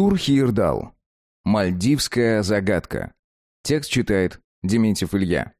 Артур Хирдал. Мальдивская загадка. Текст читает Дементьев Илья.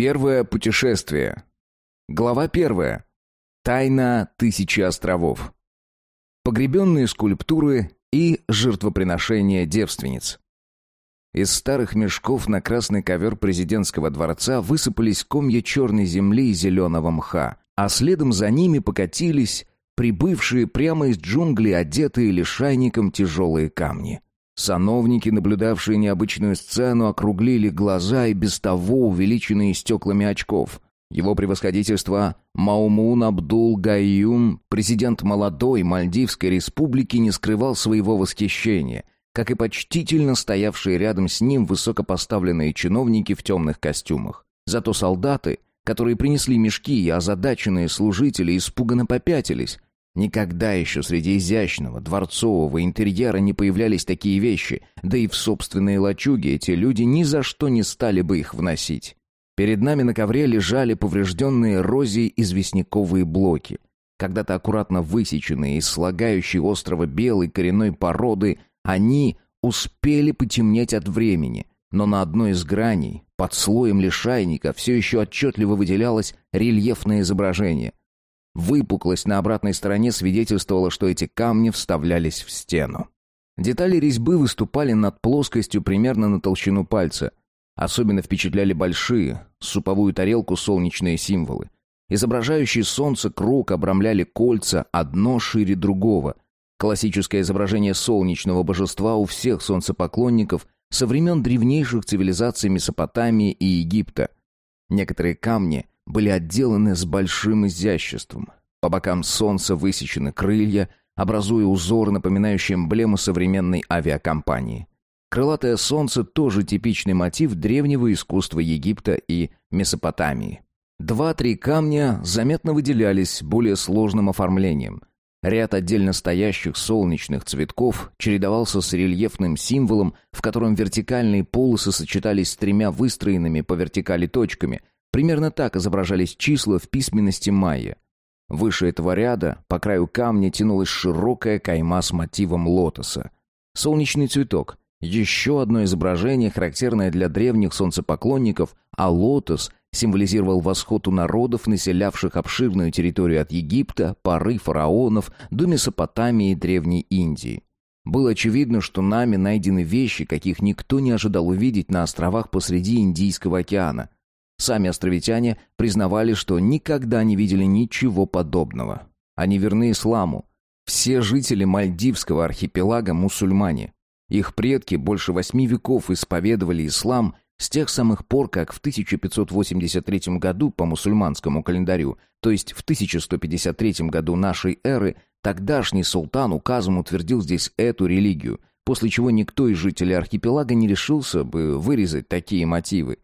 Первое путешествие. Глава первая. Тайна тысячи островов. Погребенные скульптуры и жертвоприношения девственниц. Из старых мешков на красный ковер президентского дворца высыпались комья черной земли и зеленого мха, а следом за ними покатились прибывшие прямо из джунглей одетые лишайником тяжелые камни. Сановники, наблюдавшие необычную сцену, округлили глаза и без того увеличенные стеклами очков. Его превосходительство Маумун Абдул Гайюм, президент молодой Мальдивской республики, не скрывал своего восхищения, как и почтительно стоявшие рядом с ним высокопоставленные чиновники в темных костюмах. Зато солдаты, которые принесли мешки и озадаченные служители, испуганно попятились, Никогда еще среди изящного дворцового интерьера не появлялись такие вещи, да и в собственные лачуги эти люди ни за что не стали бы их вносить. Перед нами на ковре лежали поврежденные эрозией известняковые блоки. Когда-то аккуратно высеченные из слагающей острова белой коренной породы, они успели потемнеть от времени, но на одной из граней, под слоем лишайника, все еще отчетливо выделялось рельефное изображение. Выпуклость на обратной стороне свидетельствовала, что эти камни вставлялись в стену. Детали резьбы выступали над плоскостью примерно на толщину пальца. Особенно впечатляли большие, суповую тарелку солнечные символы. Изображающие солнце круг обрамляли кольца, одно шире другого. Классическое изображение солнечного божества у всех солнцепоклонников со времен древнейших цивилизаций Месопотамии и Египта. Некоторые камни были отделаны с большим изяществом. По бокам солнца высечены крылья, образуя узор, напоминающий эмблему современной авиакомпании. Крылатое солнце тоже типичный мотив древнего искусства Египта и Месопотамии. Два-три камня заметно выделялись более сложным оформлением. Ряд отдельно стоящих солнечных цветков чередовался с рельефным символом, в котором вертикальные полосы сочетались с тремя выстроенными по вертикали точками, Примерно так изображались числа в письменности майя. Выше этого ряда, по краю камня, тянулась широкая кайма с мотивом лотоса. Солнечный цветок. Еще одно изображение, характерное для древних солнцепоклонников, а лотос символизировал восход у народов, населявших обширную территорию от Египта, поры фараонов до Месопотамии и Древней Индии. Было очевидно, что нами найдены вещи, каких никто не ожидал увидеть на островах посреди Индийского океана – Сами островитяне признавали, что никогда не видели ничего подобного. Они верны исламу. Все жители Мальдивского архипелага мусульмане. Их предки больше восьми веков исповедовали ислам с тех самых пор, как в 1583 году по мусульманскому календарю, то есть в 1153 году нашей эры, тогдашний султан указом утвердил здесь эту религию, после чего никто из жителей архипелага не решился бы вырезать такие мотивы.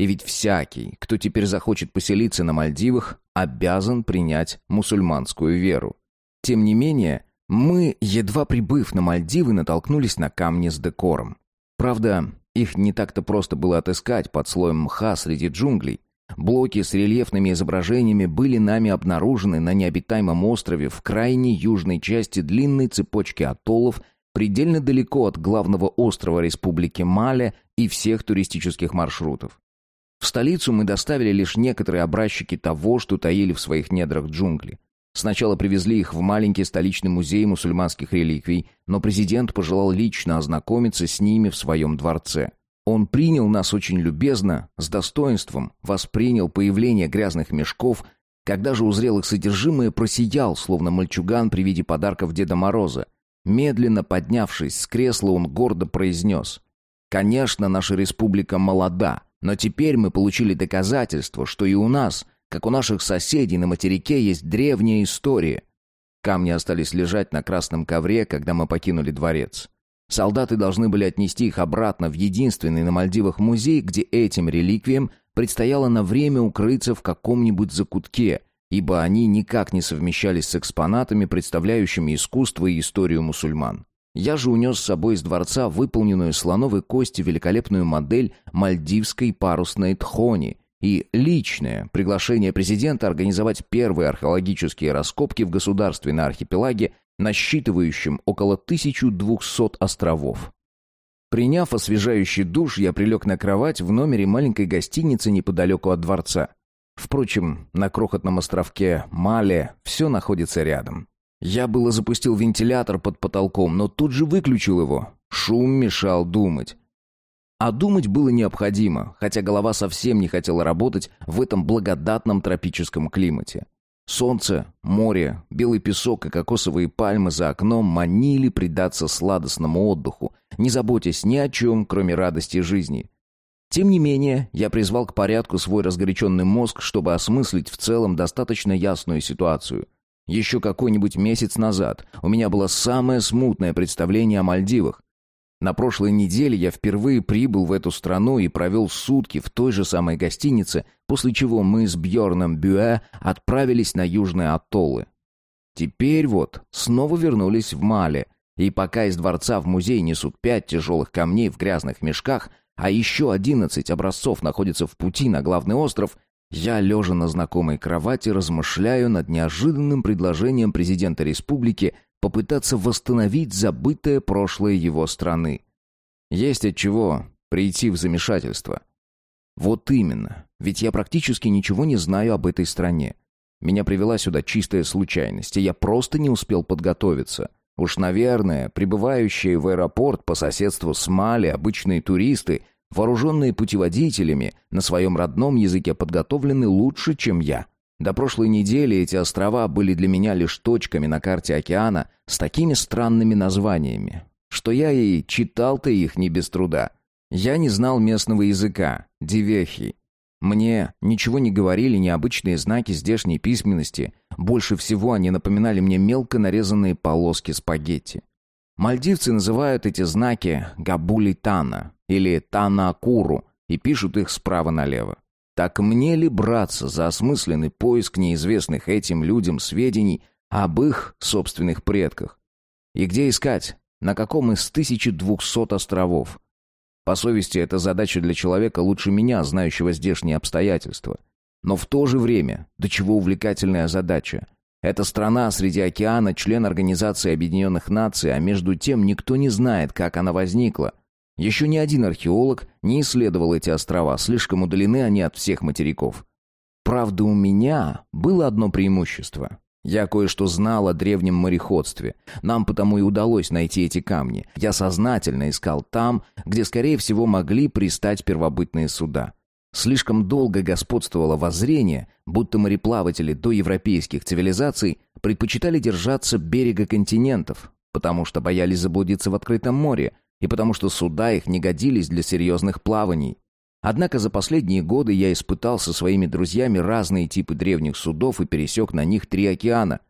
И ведь всякий, кто теперь захочет поселиться на Мальдивах, обязан принять мусульманскую веру. Тем не менее, мы, едва прибыв на Мальдивы, натолкнулись на камни с декором. Правда, их не так-то просто было отыскать под слоем мха среди джунглей. Блоки с рельефными изображениями были нами обнаружены на необитаемом острове в крайней южной части длинной цепочки атоллов, предельно далеко от главного острова Республики Мале и всех туристических маршрутов. В столицу мы доставили лишь некоторые образчики того, что таили в своих недрах джунгли. Сначала привезли их в маленький столичный музей мусульманских реликвий, но президент пожелал лично ознакомиться с ними в своем дворце. Он принял нас очень любезно, с достоинством, воспринял появление грязных мешков, когда же узрел их содержимое, просиял, словно мальчуган при виде подарков Деда Мороза. Медленно поднявшись с кресла, он гордо произнес «Конечно, наша республика молода, но теперь мы получили доказательство, что и у нас, как у наших соседей на материке, есть древняя история. Камни остались лежать на красном ковре, когда мы покинули дворец. Солдаты должны были отнести их обратно в единственный на Мальдивах музей, где этим реликвиям предстояло на время укрыться в каком-нибудь закутке, ибо они никак не совмещались с экспонатами, представляющими искусство и историю мусульман. Я же унес с собой из дворца выполненную слоновой кости великолепную модель мальдивской парусной тхони и личное приглашение президента организовать первые археологические раскопки в государстве на архипелаге, насчитывающем около 1200 островов. Приняв освежающий душ, я прилег на кровать в номере маленькой гостиницы неподалеку от дворца. Впрочем, на крохотном островке Мале все находится рядом. Я было запустил вентилятор под потолком, но тут же выключил его. Шум мешал думать. А думать было необходимо, хотя голова совсем не хотела работать в этом благодатном тропическом климате. Солнце, море, белый песок и кокосовые пальмы за окном манили предаться сладостному отдыху, не заботясь ни о чем, кроме радости жизни. Тем не менее, я призвал к порядку свой разгоряченный мозг, чтобы осмыслить в целом достаточно ясную ситуацию. Еще какой-нибудь месяц назад у меня было самое смутное представление о Мальдивах. На прошлой неделе я впервые прибыл в эту страну и провел сутки в той же самой гостинице, после чего мы с Бьорном Бюэ отправились на южные атоллы. Теперь вот снова вернулись в Мале, и пока из дворца в музей несут пять тяжелых камней в грязных мешках, а еще одиннадцать образцов находятся в пути на главный остров, я, лежа на знакомой кровати, размышляю над неожиданным предложением президента республики попытаться восстановить забытое прошлое его страны. Есть от чего прийти в замешательство. Вот именно, ведь я практически ничего не знаю об этой стране. Меня привела сюда чистая случайность, и я просто не успел подготовиться. Уж, наверное, прибывающие в аэропорт по соседству с Мали обычные туристы, вооруженные путеводителями, на своем родном языке подготовлены лучше, чем я. До прошлой недели эти острова были для меня лишь точками на карте океана с такими странными названиями, что я и читал-то их не без труда. Я не знал местного языка, дивехи. Мне ничего не говорили необычные знаки здешней письменности. Больше всего они напоминали мне мелко нарезанные полоски спагетти. Мальдивцы называют эти знаки габули-тана или тана-акуру и пишут их справа налево. Так мне ли браться за осмысленный поиск неизвестных этим людям сведений об их собственных предках? И где искать? На каком из 1200 островов? По совести, это задача для человека лучше меня, знающего здешние обстоятельства. Но в то же время, до чего увлекательная задача. Эта страна среди океана, член Организации Объединенных Наций, а между тем никто не знает, как она возникла. Еще ни один археолог не исследовал эти острова, слишком удалены они от всех материков. Правда, у меня было одно преимущество. Я кое-что знал о древнем мореходстве. Нам потому и удалось найти эти камни. Я сознательно искал там, где, скорее всего, могли пристать первобытные суда. Слишком долго господствовало воззрение, будто мореплаватели до европейских цивилизаций предпочитали держаться берега континентов, потому что боялись заблудиться в открытом море, и потому что суда их не годились для серьезных плаваний. Однако за последние годы я испытал со своими друзьями разные типы древних судов и пересек на них три океана.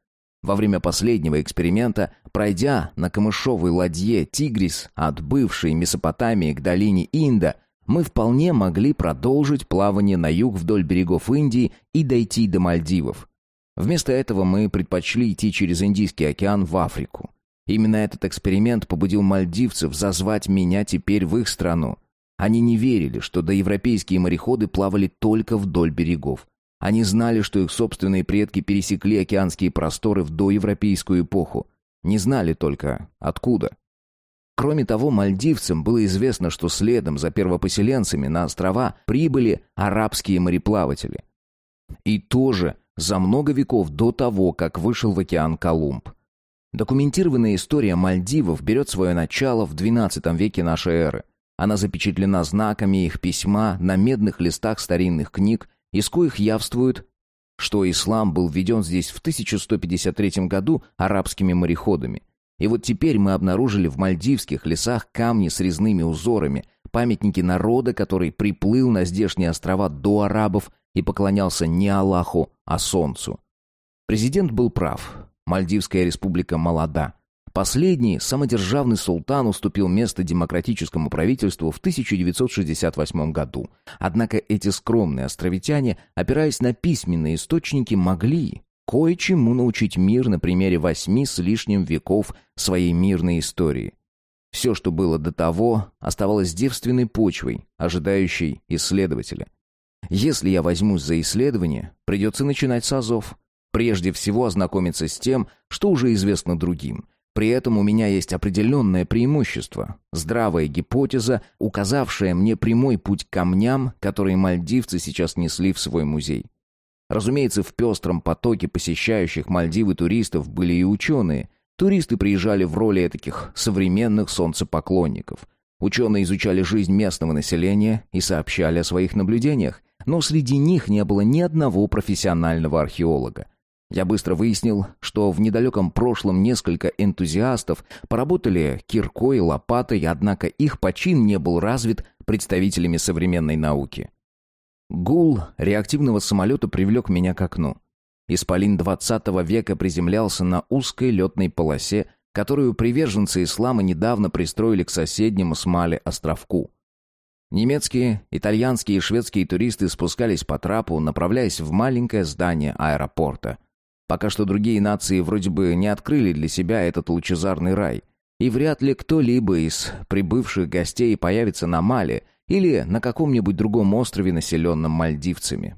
Во время последнего эксперимента, пройдя на камышовой ладье «Тигрис» от бывшей Месопотамии к долине Инда, мы вполне могли продолжить плавание на юг вдоль берегов Индии и дойти до Мальдивов. Вместо этого мы предпочли идти через Индийский океан в Африку. Именно этот эксперимент побудил мальдивцев зазвать меня теперь в их страну. Они не верили, что доевропейские мореходы плавали только вдоль берегов. Они знали, что их собственные предки пересекли океанские просторы в доевропейскую эпоху. Не знали только, откуда. Кроме того, мальдивцам было известно, что следом за первопоселенцами на острова прибыли арабские мореплаватели. И тоже за много веков до того, как вышел в океан Колумб. Документированная история Мальдивов берет свое начало в XII веке нашей эры. Она запечатлена знаками их письма на медных листах старинных книг, из коих явствует, что ислам был введен здесь в 1153 году арабскими мореходами. И вот теперь мы обнаружили в мальдивских лесах камни с резными узорами, памятники народа, который приплыл на здешние острова до арабов и поклонялся не Аллаху, а солнцу. Президент был прав. Мальдивская республика молода. Последний, самодержавный султан уступил место демократическому правительству в 1968 году. Однако эти скромные островитяне, опираясь на письменные источники, могли кое-чему научить мир на примере восьми с лишним веков своей мирной истории. Все, что было до того, оставалось девственной почвой, ожидающей исследователя. Если я возьмусь за исследование, придется начинать с азов. Прежде всего ознакомиться с тем, что уже известно другим. При этом у меня есть определенное преимущество. Здравая гипотеза, указавшая мне прямой путь к камням, которые мальдивцы сейчас несли в свой музей. Разумеется, в пестром потоке посещающих Мальдивы туристов были и ученые. Туристы приезжали в роли таких современных солнцепоклонников. Ученые изучали жизнь местного населения и сообщали о своих наблюдениях, но среди них не было ни одного профессионального археолога. Я быстро выяснил, что в недалеком прошлом несколько энтузиастов поработали киркой и лопатой, однако их почин не был развит представителями современной науки. Гул реактивного самолета привлек меня к окну. Исполин 20 века приземлялся на узкой летной полосе, которую приверженцы ислама недавно пристроили к соседнему Смале островку. Немецкие, итальянские и шведские туристы спускались по трапу, направляясь в маленькое здание аэропорта – Пока что другие нации вроде бы не открыли для себя этот лучезарный рай. И вряд ли кто-либо из прибывших гостей появится на Мале или на каком-нибудь другом острове, населенном мальдивцами.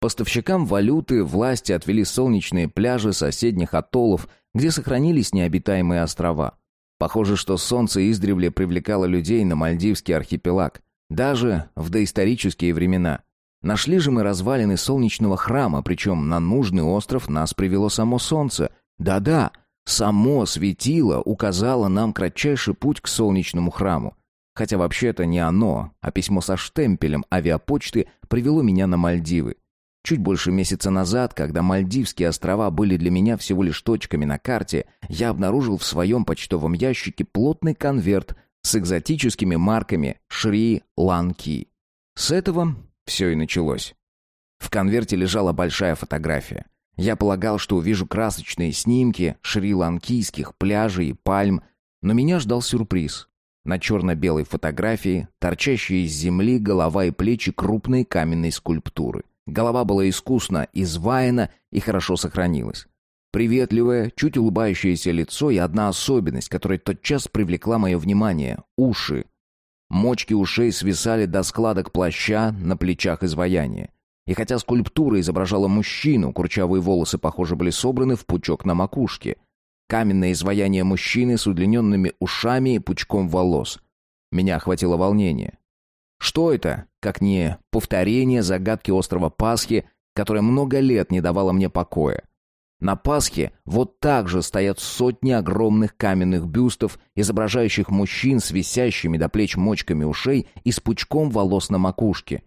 Поставщикам валюты власти отвели солнечные пляжи соседних атоллов, где сохранились необитаемые острова. Похоже, что солнце издревле привлекало людей на Мальдивский архипелаг, даже в доисторические времена – Нашли же мы развалины солнечного храма, причем на нужный остров нас привело само солнце. Да-да, само светило указало нам кратчайший путь к солнечному храму. Хотя вообще-то не оно, а письмо со штемпелем авиапочты привело меня на Мальдивы. Чуть больше месяца назад, когда Мальдивские острова были для меня всего лишь точками на карте, я обнаружил в своем почтовом ящике плотный конверт с экзотическими марками Шри-Ланки. С этого все и началось. В конверте лежала большая фотография. Я полагал, что увижу красочные снимки шри-ланкийских пляжей и пальм, но меня ждал сюрприз. На черно-белой фотографии торчащие из земли голова и плечи крупной каменной скульптуры. Голова была искусно изваяна и хорошо сохранилась. Приветливое, чуть улыбающееся лицо и одна особенность, которая тотчас привлекла мое внимание — уши. Мочки ушей свисали до складок плаща на плечах изваяния. И хотя скульптура изображала мужчину, курчавые волосы, похоже, были собраны в пучок на макушке. Каменное изваяние мужчины с удлиненными ушами и пучком волос. Меня охватило волнение. Что это, как не повторение загадки острова Пасхи, которая много лет не давала мне покоя? На Пасхе вот так же стоят сотни огромных каменных бюстов, изображающих мужчин с висящими до плеч мочками ушей и с пучком волос на макушке.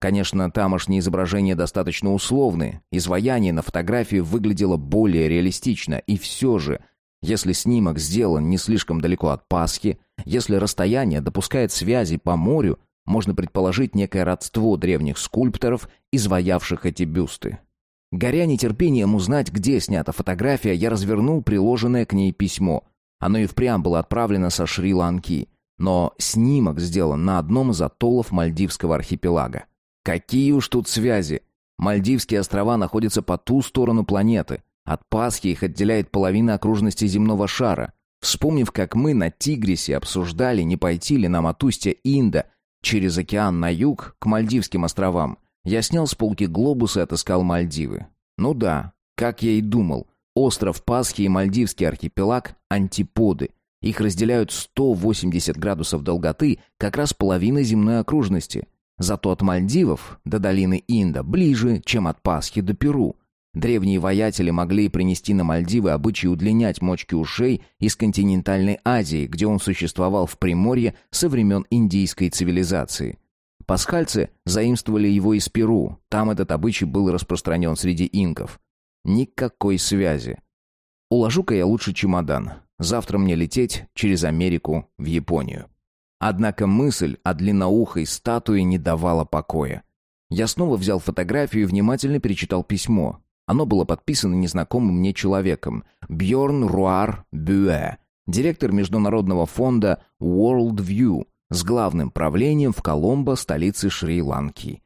Конечно, тамошние изображения достаточно условные, изваяние на фотографии выглядело более реалистично, и все же, если снимок сделан не слишком далеко от Пасхи, если расстояние допускает связи по морю, можно предположить некое родство древних скульпторов, изваявших эти бюсты. Горя нетерпением узнать, где снята фотография, я развернул приложенное к ней письмо. Оно и впрямь было отправлено со Шри-Ланки, но снимок сделан на одном из атоллов Мальдивского архипелага. Какие уж тут связи! Мальдивские острова находятся по ту сторону планеты. От Пасхи их отделяет половина окружности земного шара. Вспомнив, как мы на Тигрисе обсуждали, не пойти ли нам от устья Инда через океан на юг к Мальдивским островам, я снял с полки глобус и отыскал Мальдивы. Ну да, как я и думал, остров Пасхи и Мальдивский архипелаг – антиподы. Их разделяют 180 градусов долготы, как раз половина земной окружности. Зато от Мальдивов до долины Инда ближе, чем от Пасхи до Перу. Древние воятели могли принести на Мальдивы обычай удлинять мочки ушей из континентальной Азии, где он существовал в Приморье со времен индийской цивилизации. Пасхальцы заимствовали его из Перу, там этот обычай был распространен среди инков. Никакой связи. Уложу-ка я лучше чемодан. Завтра мне лететь через Америку в Японию. Однако мысль о длинноухой статуе не давала покоя. Я снова взял фотографию и внимательно перечитал письмо. Оно было подписано незнакомым мне человеком Бьорн Руар Бюэ, директор международного фонда World View с главным правлением в Коломбо, столице Шри-Ланки.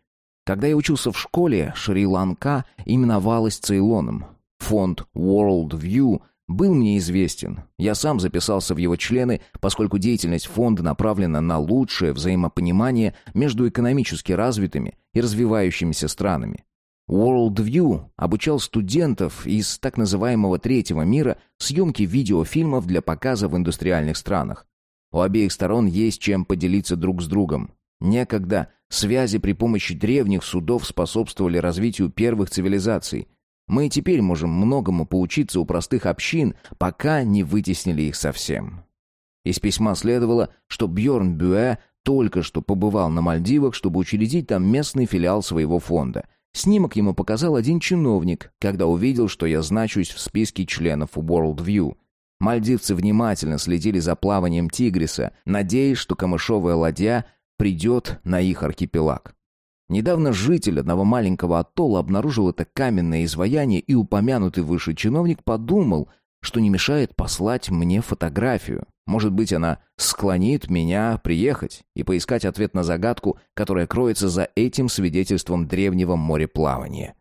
Когда я учился в школе, Шри-Ланка именовалась Цейлоном. Фонд World View был мне известен. Я сам записался в его члены, поскольку деятельность фонда направлена на лучшее взаимопонимание между экономически развитыми и развивающимися странами. Worldview обучал студентов из так называемого третьего мира съемке видеофильмов для показа в индустриальных странах. У обеих сторон есть чем поделиться друг с другом. Некогда связи при помощи древних судов способствовали развитию первых цивилизаций. Мы теперь можем многому поучиться у простых общин, пока не вытеснили их совсем. Из письма следовало, что Бьорн Бюэ только что побывал на Мальдивах, чтобы учредить там местный филиал своего фонда. Снимок ему показал один чиновник, когда увидел, что я значусь в списке членов Worldview. Мальдивцы внимательно следили за плаванием тигриса, надеясь, что камышовая ладья придет на их архипелаг. Недавно житель одного маленького атолла обнаружил это каменное изваяние, и упомянутый выше чиновник подумал, что не мешает послать мне фотографию. Может быть, она склонит меня приехать и поискать ответ на загадку, которая кроется за этим свидетельством древнего мореплавания.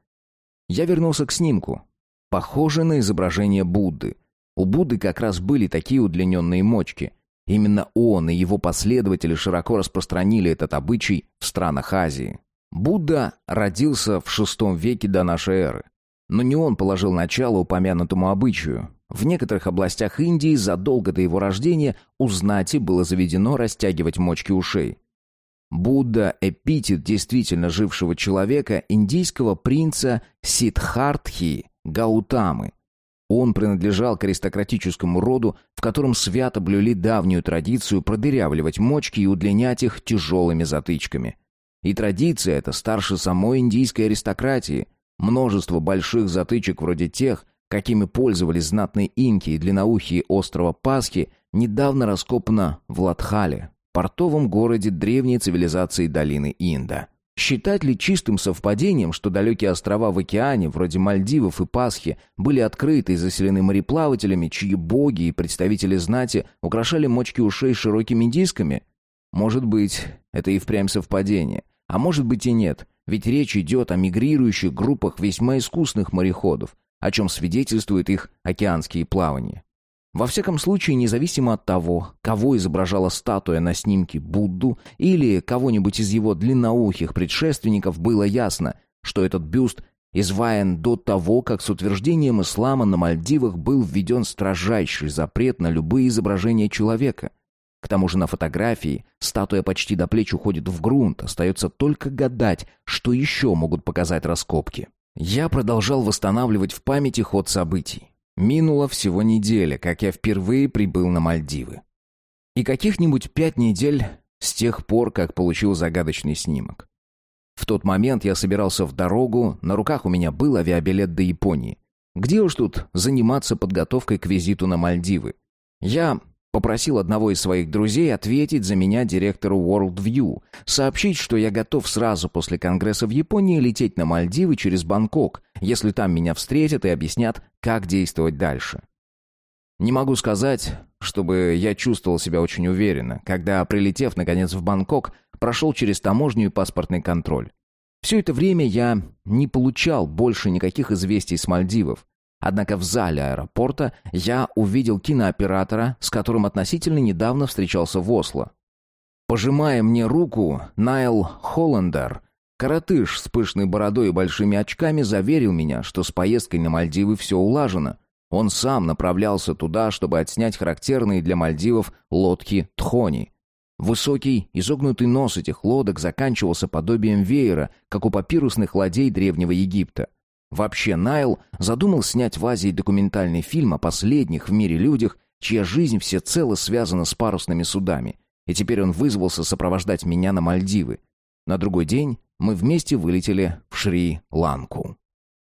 Я вернулся к снимку. Похоже на изображение Будды. У Будды как раз были такие удлиненные мочки. Именно он и его последователи широко распространили этот обычай в странах Азии. Будда родился в VI веке до нашей эры. Но не он положил начало упомянутому обычаю. В некоторых областях Индии задолго до его рождения у знати было заведено растягивать мочки ушей. Будда – эпитет действительно жившего человека, индийского принца Сиддхартхи Гаутамы. Он принадлежал к аристократическому роду, в котором свято блюли давнюю традицию продырявливать мочки и удлинять их тяжелыми затычками. И традиция эта старше самой индийской аристократии. Множество больших затычек вроде тех, какими пользовались знатные инки и длинноухие острова Пасхи, недавно раскопано в Ладхале, портовом городе древней цивилизации долины Инда. Считать ли чистым совпадением, что далекие острова в океане, вроде Мальдивов и Пасхи, были открыты и заселены мореплавателями, чьи боги и представители знати украшали мочки ушей широкими дисками? Может быть, это и впрямь совпадение. А может быть и нет, ведь речь идет о мигрирующих группах весьма искусных мореходов, о чем свидетельствуют их океанские плавания. Во всяком случае, независимо от того, кого изображала статуя на снимке Будду или кого-нибудь из его длинноухих предшественников, было ясно, что этот бюст изваян до того, как с утверждением ислама на Мальдивах был введен строжайший запрет на любые изображения человека. К тому же на фотографии статуя почти до плеч уходит в грунт, остается только гадать, что еще могут показать раскопки. Я продолжал восстанавливать в памяти ход событий. Минуло всего неделя, как я впервые прибыл на Мальдивы. И каких-нибудь пять недель с тех пор, как получил загадочный снимок. В тот момент я собирался в дорогу, на руках у меня был авиабилет до Японии. Где уж тут заниматься подготовкой к визиту на Мальдивы? Я Попросил одного из своих друзей ответить за меня директору Worldview, сообщить, что я готов сразу после Конгресса в Японии лететь на Мальдивы через Бангкок, если там меня встретят и объяснят, как действовать дальше. Не могу сказать, чтобы я чувствовал себя очень уверенно, когда, прилетев наконец в Бангкок, прошел через таможню и паспортный контроль. Все это время я не получал больше никаких известий с Мальдивов. Однако в зале аэропорта я увидел кинооператора, с которым относительно недавно встречался в Осло. Пожимая мне руку, Найл Холландер, коротыш с пышной бородой и большими очками, заверил меня, что с поездкой на Мальдивы все улажено. Он сам направлялся туда, чтобы отснять характерные для Мальдивов лодки Тхони. Высокий, изогнутый нос этих лодок заканчивался подобием веера, как у папирусных ладей Древнего Египта. Вообще Найл задумал снять в Азии документальный фильм о последних в мире людях, чья жизнь всецело связана с парусными судами. И теперь он вызвался сопровождать меня на Мальдивы. На другой день мы вместе вылетели в Шри-Ланку.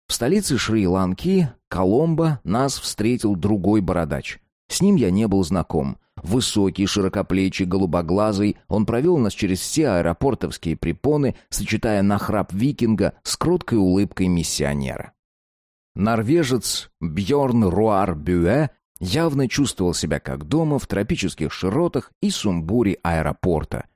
В столице Шри-Ланки, Коломбо, нас встретил другой бородач. С ним я не был знаком. Высокий, широкоплечий, голубоглазый, он провел нас через все аэропортовские препоны, сочетая нахрап викинга с кроткой улыбкой миссионера. Норвежец Бьорн Руар Бюэ явно чувствовал себя как дома в тропических широтах и сумбуре аэропорта.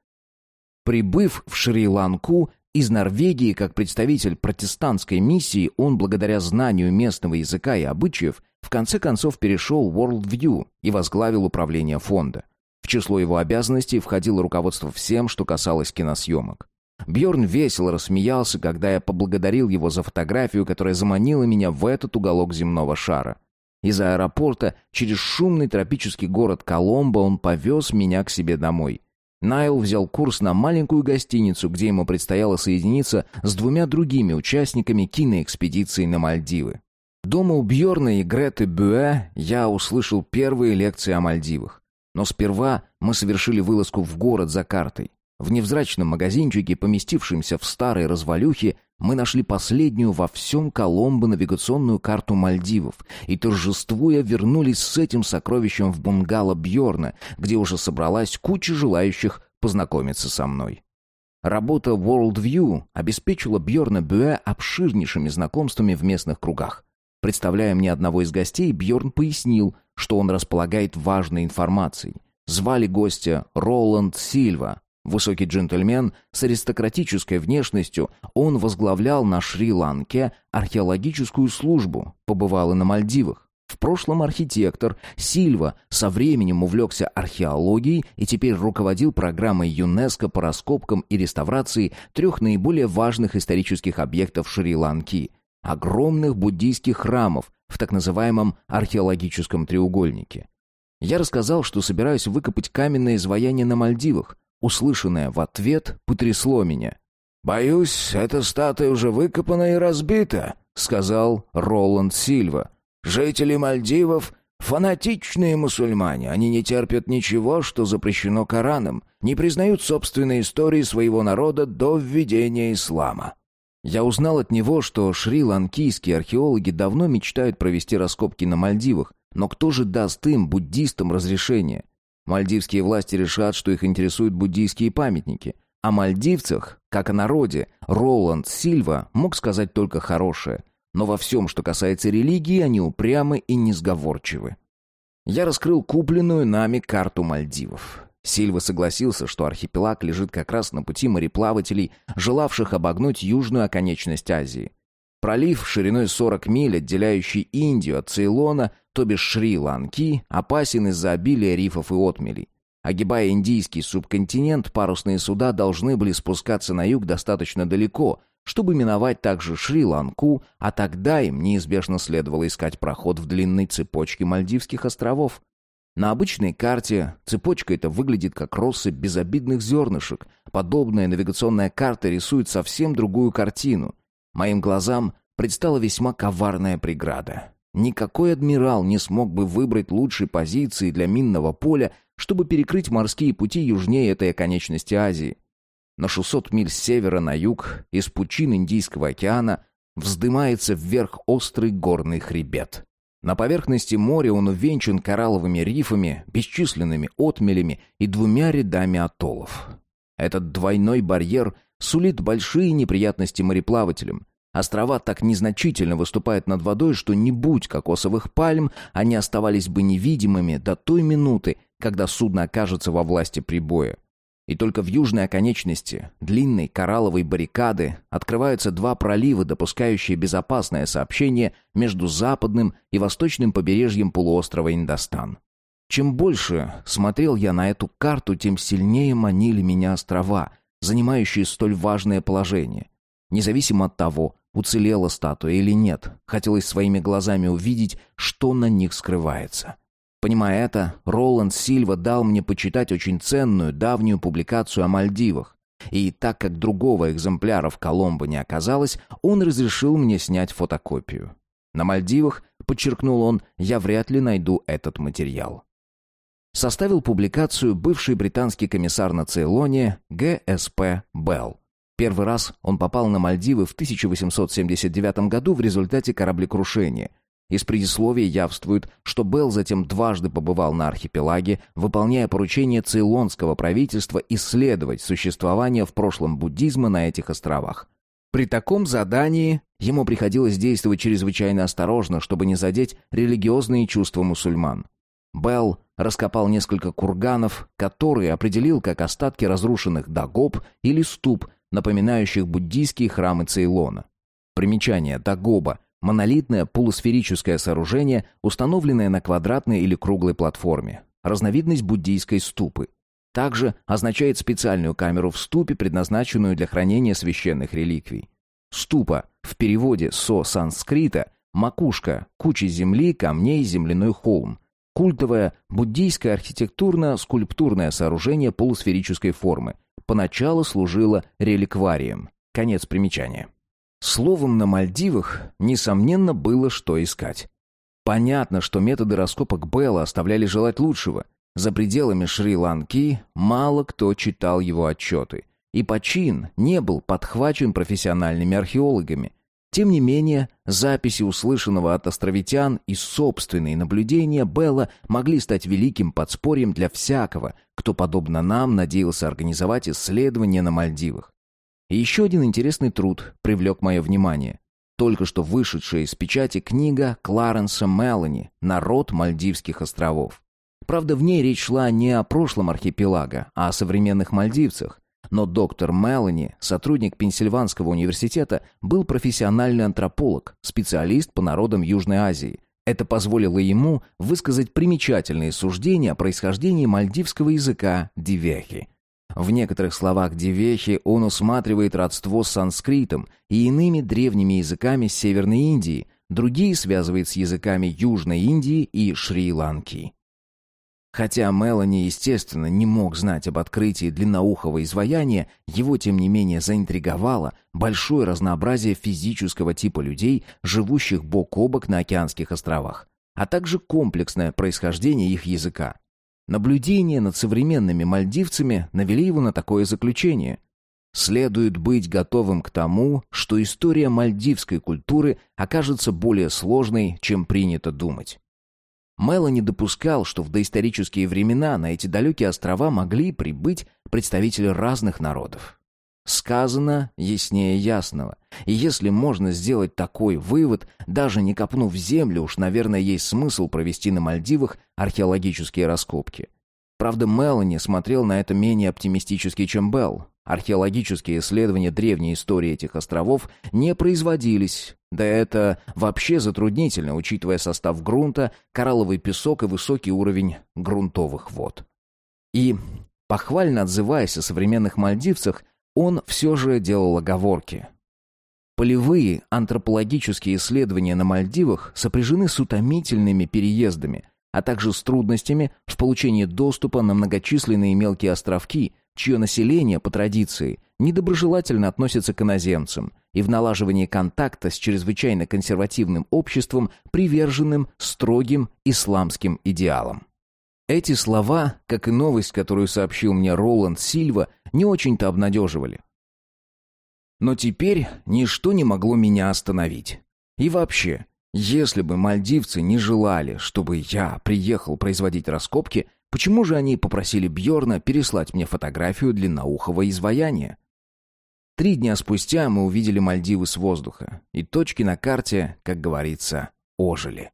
Прибыв в Шри-Ланку из Норвегии как представитель протестантской миссии, он благодаря знанию местного языка и обычаев в конце концов перешел в Worldview и возглавил управление фонда. В число его обязанностей входило руководство всем, что касалось киносъемок. Бьорн весело рассмеялся, когда я поблагодарил его за фотографию, которая заманила меня в этот уголок земного шара. Из аэропорта через шумный тропический город Коломбо он повез меня к себе домой. Найл взял курс на маленькую гостиницу, где ему предстояло соединиться с двумя другими участниками киноэкспедиции на Мальдивы. Дома у Бьорна и Греты Бюэ я услышал первые лекции о Мальдивах. Но сперва мы совершили вылазку в город за картой. В невзрачном магазинчике, поместившемся в старой развалюхе, мы нашли последнюю во всем Коломбо навигационную карту Мальдивов и, торжествуя, вернулись с этим сокровищем в бунгало Бьорна, где уже собралась куча желающих познакомиться со мной. Работа Worldview обеспечила Бьорна Бюэ обширнейшими знакомствами в местных кругах. Представляя мне одного из гостей, Бьорн пояснил, что он располагает важной информацией. Звали гостя Роланд Сильва, Высокий джентльмен с аристократической внешностью, он возглавлял на Шри-Ланке археологическую службу, побывал и на Мальдивах. В прошлом архитектор Сильва со временем увлекся археологией и теперь руководил программой ЮНЕСКО по раскопкам и реставрации трех наиболее важных исторических объектов Шри-Ланки – огромных буддийских храмов в так называемом археологическом треугольнике. Я рассказал, что собираюсь выкопать каменное изваяние на Мальдивах, Услышанное в ответ потрясло меня. «Боюсь, эта статуя уже выкопана и разбита», — сказал Роланд Сильва. «Жители Мальдивов — фанатичные мусульмане. Они не терпят ничего, что запрещено Кораном, не признают собственной истории своего народа до введения ислама». Я узнал от него, что шри-ланкийские археологи давно мечтают провести раскопки на Мальдивах, но кто же даст им, буддистам, разрешение? Мальдивские власти решат, что их интересуют буддийские памятники. О мальдивцах, как о народе, Роланд Сильва мог сказать только хорошее. Но во всем, что касается религии, они упрямы и несговорчивы. Я раскрыл купленную нами карту Мальдивов. Сильва согласился, что архипелаг лежит как раз на пути мореплавателей, желавших обогнуть южную оконечность Азии. Пролив шириной 40 миль, отделяющий Индию от Цейлона, то бишь Шри-Ланки, опасен из-за обилия рифов и отмелей. Огибая индийский субконтинент, парусные суда должны были спускаться на юг достаточно далеко, чтобы миновать также Шри-Ланку, а тогда им неизбежно следовало искать проход в длинной цепочке Мальдивских островов. На обычной карте цепочка эта выглядит как россыпь безобидных зернышек. Подобная навигационная карта рисует совсем другую картину. Моим глазам предстала весьма коварная преграда. Никакой адмирал не смог бы выбрать лучшей позиции для минного поля, чтобы перекрыть морские пути южнее этой оконечности Азии. На 600 миль с севера на юг, из пучин Индийского океана, вздымается вверх острый горный хребет. На поверхности моря он увенчан коралловыми рифами, бесчисленными отмелями и двумя рядами атоллов. Этот двойной барьер сулит большие неприятности мореплавателям, Острова так незначительно выступают над водой, что не будь кокосовых пальм, они оставались бы невидимыми до той минуты, когда судно окажется во власти прибоя. И только в южной оконечности длинной коралловой баррикады открываются два пролива, допускающие безопасное сообщение между западным и восточным побережьем полуострова Индостан. Чем больше смотрел я на эту карту, тем сильнее манили меня острова, занимающие столь важное положение. Независимо от того, уцелела статуя или нет, хотелось своими глазами увидеть, что на них скрывается. Понимая это, Роланд Сильва дал мне почитать очень ценную давнюю публикацию о Мальдивах. И так как другого экземпляра в Коломбо не оказалось, он разрешил мне снять фотокопию. На Мальдивах, подчеркнул он, я вряд ли найду этот материал. Составил публикацию бывший британский комиссар на Цейлоне Г.С.П. Белл. Первый раз он попал на Мальдивы в 1879 году в результате кораблекрушения. Из предисловия явствует, что Белл затем дважды побывал на архипелаге, выполняя поручение цейлонского правительства исследовать существование в прошлом буддизма на этих островах. При таком задании ему приходилось действовать чрезвычайно осторожно, чтобы не задеть религиозные чувства мусульман. Белл раскопал несколько курганов, которые определил как остатки разрушенных дагоб или ступ, напоминающих буддийские храмы Цейлона. Примечание Дагоба – монолитное полусферическое сооружение, установленное на квадратной или круглой платформе. Разновидность буддийской ступы. Также означает специальную камеру в ступе, предназначенную для хранения священных реликвий. Ступа в переводе со санскрита – макушка, куча земли, камней, земляной холм. Культовое буддийское архитектурно-скульптурное сооружение полусферической формы. Поначалу служило реликварием. Конец примечания. Словом, на Мальдивах, несомненно, было что искать. Понятно, что методы раскопок Белла оставляли желать лучшего. За пределами Шри-Ланки мало кто читал его отчеты. И почин не был подхвачен профессиональными археологами. Тем не менее, записи услышанного от островитян и собственные наблюдения Белла могли стать великим подспорьем для всякого, кто, подобно нам, надеялся организовать исследования на Мальдивах. И еще один интересный труд привлек мое внимание. Только что вышедшая из печати книга Кларенса Мелани «Народ Мальдивских островов». Правда, в ней речь шла не о прошлом архипелага, а о современных мальдивцах, но доктор Мелани, сотрудник Пенсильванского университета, был профессиональный антрополог, специалист по народам Южной Азии. Это позволило ему высказать примечательные суждения о происхождении мальдивского языка дивехи. В некоторых словах дивехи он усматривает родство с санскритом и иными древними языками Северной Индии, другие связывает с языками Южной Индии и Шри-Ланки. Хотя Мелани, естественно, не мог знать об открытии длинноухого изваяния, его, тем не менее, заинтриговало большое разнообразие физического типа людей, живущих бок о бок на океанских островах, а также комплексное происхождение их языка. Наблюдения над современными мальдивцами навели его на такое заключение. Следует быть готовым к тому, что история мальдивской культуры окажется более сложной, чем принято думать. Мелани допускал, что в доисторические времена на эти далекие острова могли прибыть представители разных народов. Сказано яснее ясного. И если можно сделать такой вывод, даже не копнув землю, уж, наверное, есть смысл провести на Мальдивах археологические раскопки. Правда, Мелани смотрел на это менее оптимистически, чем Белл. Археологические исследования древней истории этих островов не производились, да это вообще затруднительно, учитывая состав грунта, коралловый песок и высокий уровень грунтовых вод. И, похвально отзываясь о современных мальдивцах, он все же делал оговорки. Полевые антропологические исследования на Мальдивах сопряжены с утомительными переездами, а также с трудностями в получении доступа на многочисленные мелкие островки, чье население, по традиции, недоброжелательно относится к иноземцам и в налаживании контакта с чрезвычайно консервативным обществом, приверженным строгим исламским идеалам. Эти слова, как и новость, которую сообщил мне Роланд Сильва, не очень-то обнадеживали. Но теперь ничто не могло меня остановить. И вообще, если бы мальдивцы не желали, чтобы я приехал производить раскопки, почему же они попросили Бьорна переслать мне фотографию длинноухого изваяния? Три дня спустя мы увидели Мальдивы с воздуха, и точки на карте, как говорится, ожили.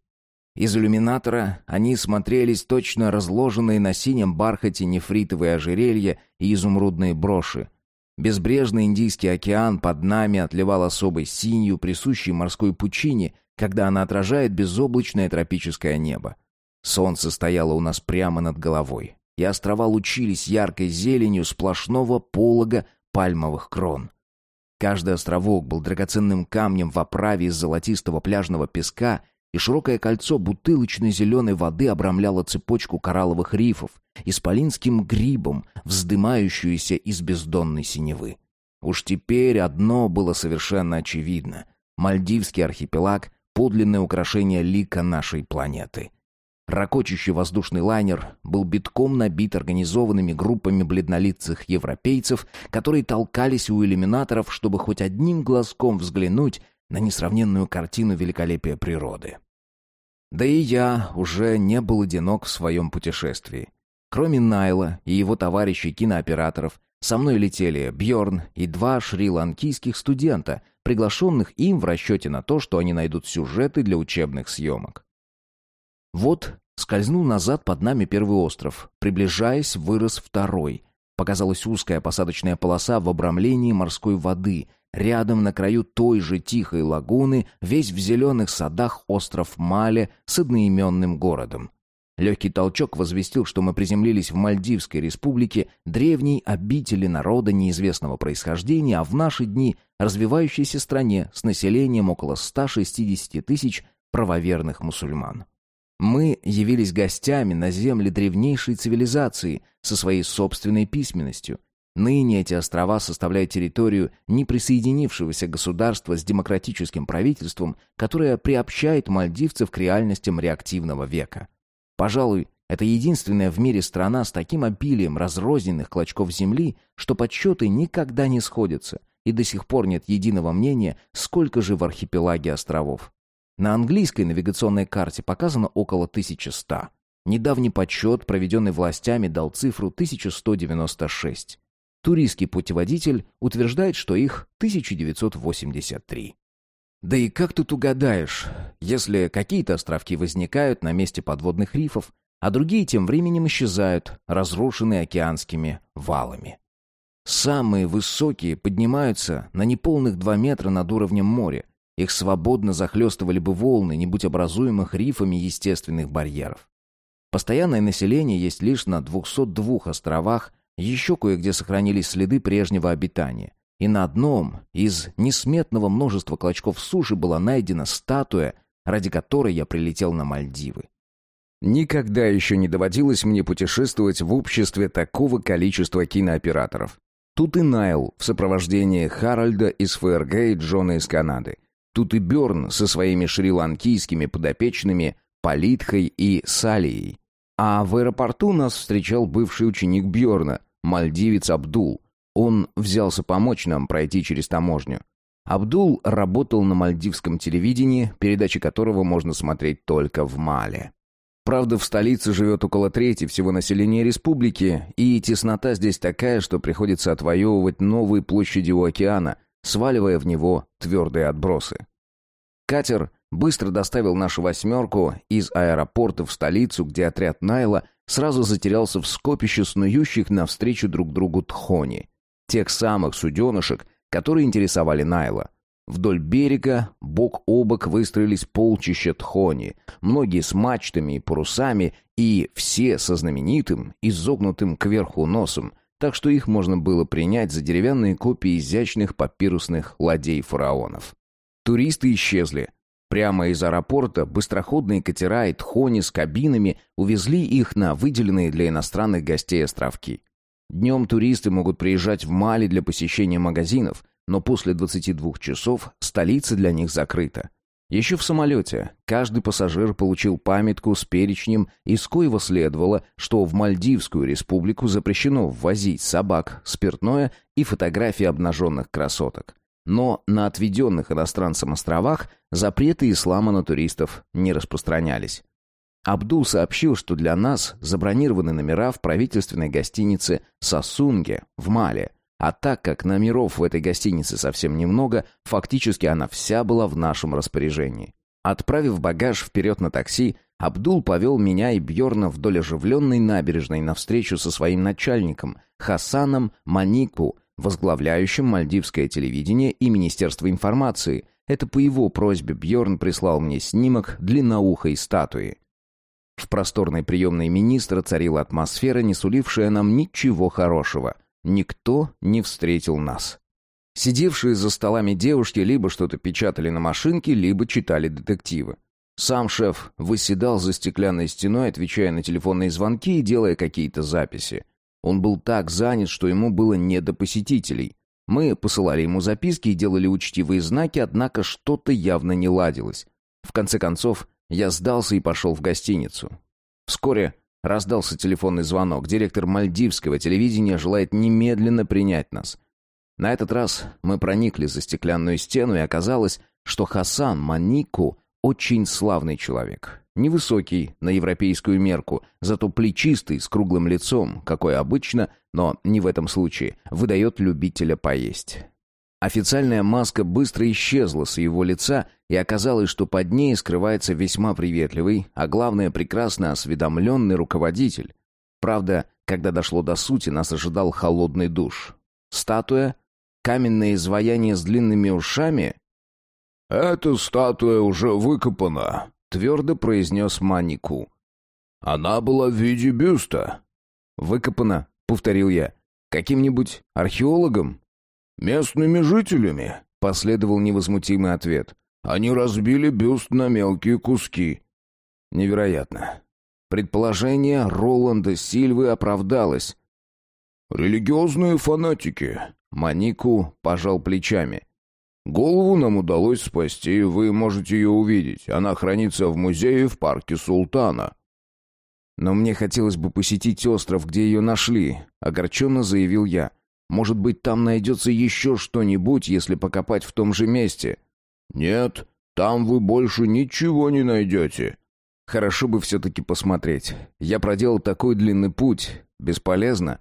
Из иллюминатора они смотрелись точно разложенные на синем бархате нефритовые ожерелья и изумрудные броши. Безбрежный Индийский океан под нами отливал особой синью, присущей морской пучине, когда она отражает безоблачное тропическое небо. Солнце стояло у нас прямо над головой, и острова лучились яркой зеленью сплошного полога пальмовых крон. Каждый островок был драгоценным камнем в оправе из золотистого пляжного песка, и широкое кольцо бутылочной зеленой воды обрамляло цепочку коралловых рифов, исполинским грибом, вздымающуюся из бездонной синевы. Уж теперь одно было совершенно очевидно. Мальдивский архипелаг — подлинное украшение лика нашей планеты — Рокочущий воздушный лайнер был битком набит организованными группами бледнолицых европейцев, которые толкались у иллюминаторов, чтобы хоть одним глазком взглянуть на несравненную картину великолепия природы. Да и я уже не был одинок в своем путешествии. Кроме Найла и его товарищей кинооператоров, Со мной летели Бьорн и два шри-ланкийских студента, приглашенных им в расчете на то, что они найдут сюжеты для учебных съемок. Вот скользнул назад под нами первый остров. Приближаясь, вырос второй. Показалась узкая посадочная полоса в обрамлении морской воды. Рядом, на краю той же тихой лагуны, весь в зеленых садах остров Мале с одноименным городом. Легкий толчок возвестил, что мы приземлились в Мальдивской республике, древней обители народа неизвестного происхождения, а в наши дни развивающейся стране с населением около 160 тысяч правоверных мусульман. Мы явились гостями на земле древнейшей цивилизации со своей собственной письменностью. Ныне эти острова составляют территорию неприсоединившегося государства с демократическим правительством, которое приобщает мальдивцев к реальностям реактивного века. Пожалуй, это единственная в мире страна с таким обилием разрозненных клочков земли, что подсчеты никогда не сходятся, и до сих пор нет единого мнения, сколько же в архипелаге островов. На английской навигационной карте показано около 1100. Недавний подсчет, проведенный властями, дал цифру 1196. Туристский путеводитель утверждает, что их 1983. Да и как тут угадаешь, если какие-то островки возникают на месте подводных рифов, а другие тем временем исчезают, разрушенные океанскими валами. Самые высокие поднимаются на неполных 2 метра над уровнем моря, их свободно захлестывали бы волны, не будь образуемых рифами естественных барьеров. Постоянное население есть лишь на 202 островах, еще кое-где сохранились следы прежнего обитания. И на одном из несметного множества клочков суши была найдена статуя, ради которой я прилетел на Мальдивы. Никогда еще не доводилось мне путешествовать в обществе такого количества кинооператоров. Тут и Найл в сопровождении Харальда из ФРГ и Джона из Канады. Тут и Бёрн со своими шри-ланкийскими подопечными Политхой и Салией. А в аэропорту нас встречал бывший ученик Бьорна, мальдивец Абдул. Он взялся помочь нам пройти через таможню. Абдул работал на мальдивском телевидении, передачи которого можно смотреть только в Мале. Правда, в столице живет около трети всего населения республики, и теснота здесь такая, что приходится отвоевывать новые площади у океана, сваливая в него твердые отбросы. Катер быстро доставил нашу восьмерку из аэропорта в столицу, где отряд Найла сразу затерялся в скопище снующих навстречу друг другу тхони. Тех самых суденышек, которые интересовали Найла. Вдоль берега бок о бок выстроились полчища тхони, многие с мачтами и парусами, и все со знаменитым, изогнутым кверху носом, так что их можно было принять за деревянные копии изящных папирусных ладей фараонов. Туристы исчезли. Прямо из аэропорта быстроходные катера и тхони с кабинами увезли их на выделенные для иностранных гостей островки. Днем туристы могут приезжать в Мали для посещения магазинов, но после 22 часов столица для них закрыта. Еще в самолете каждый пассажир получил памятку с перечнем, из коего следовало, что в Мальдивскую республику запрещено ввозить собак, спиртное и фотографии обнаженных красоток. Но на отведенных иностранцам островах запреты ислама на туристов не распространялись. Абдул сообщил, что для нас забронированы номера в правительственной гостинице «Сасунге» в Мале, а так как номеров в этой гостинице совсем немного, фактически она вся была в нашем распоряжении. Отправив багаж вперед на такси, Абдул повел меня и Бьорна вдоль оживленной набережной навстречу со своим начальником Хасаном Манику, возглавляющим мальдивское телевидение и Министерство информации. Это по его просьбе Бьорн прислал мне снимок длинноухой статуи. В просторной приемной министра царила атмосфера, не сулившая нам ничего хорошего — Никто не встретил нас. Сидевшие за столами девушки либо что-то печатали на машинке, либо читали детективы. Сам шеф выседал за стеклянной стеной, отвечая на телефонные звонки и делая какие-то записи. Он был так занят, что ему было не до посетителей. Мы посылали ему записки и делали учтивые знаки, однако что-то явно не ладилось. В конце концов, я сдался и пошел в гостиницу. Вскоре Раздался телефонный звонок. Директор мальдивского телевидения желает немедленно принять нас. На этот раз мы проникли за стеклянную стену, и оказалось, что Хасан Манику очень славный человек. Невысокий, на европейскую мерку, зато плечистый, с круглым лицом, какой обычно, но не в этом случае, выдает любителя поесть. Официальная маска быстро исчезла с его лица, и оказалось, что под ней скрывается весьма приветливый, а главное, прекрасно осведомленный руководитель. Правда, когда дошло до сути, нас ожидал холодный душ. Статуя? Каменное изваяние с длинными ушами? «Эта статуя уже выкопана», — твердо произнес Манику. «Она была в виде бюста». «Выкопана», — повторил я. «Каким-нибудь археологом?» «Местными жителями», — последовал невозмутимый ответ. «Они разбили бюст на мелкие куски». «Невероятно. Предположение Роланда Сильвы оправдалось. «Религиозные фанатики», — Манику пожал плечами. «Голову нам удалось спасти, вы можете ее увидеть. Она хранится в музее в парке Султана». «Но мне хотелось бы посетить остров, где ее нашли», — огорченно заявил я. «Может быть, там найдется еще что-нибудь, если покопать в том же месте?» «Нет, там вы больше ничего не найдете», Хорошо бы все-таки посмотреть. Я проделал такой длинный путь. Бесполезно.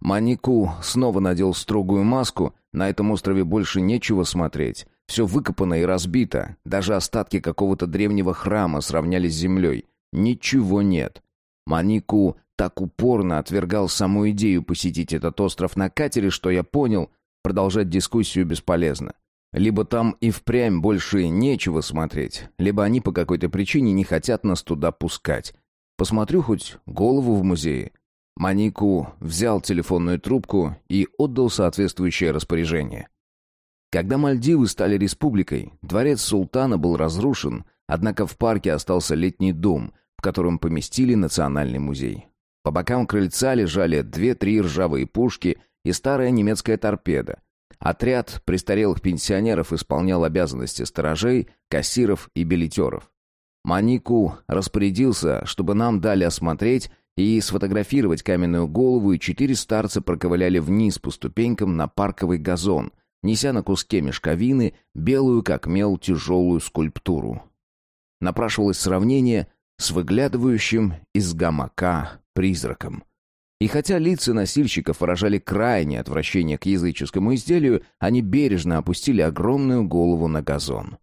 Манику снова надел строгую маску. На этом острове больше нечего смотреть. Все выкопано и разбито. Даже остатки какого-то древнего храма сравнялись с землей. Ничего нет. Манику так упорно отвергал саму идею посетить этот остров на катере, что я понял, продолжать дискуссию бесполезно. Либо там и впрямь больше нечего смотреть, либо они по какой-то причине не хотят нас туда пускать. Посмотрю хоть голову в музее. Манику взял телефонную трубку и отдал соответствующее распоряжение. Когда Мальдивы стали республикой, дворец султана был разрушен, однако в парке остался летний дом, в котором поместили национальный музей. По бокам крыльца лежали две-три ржавые пушки и старая немецкая торпеда, Отряд престарелых пенсионеров исполнял обязанности сторожей, кассиров и билетеров. Манику распорядился, чтобы нам дали осмотреть и сфотографировать каменную голову, и четыре старца проковыляли вниз по ступенькам на парковый газон, неся на куске мешковины белую, как мел, тяжелую скульптуру. Напрашивалось сравнение с выглядывающим из гамака призраком. И хотя лица носильщиков выражали крайнее отвращение к языческому изделию, они бережно опустили огромную голову на газон.